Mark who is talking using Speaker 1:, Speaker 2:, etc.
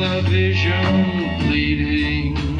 Speaker 1: vision bleeding.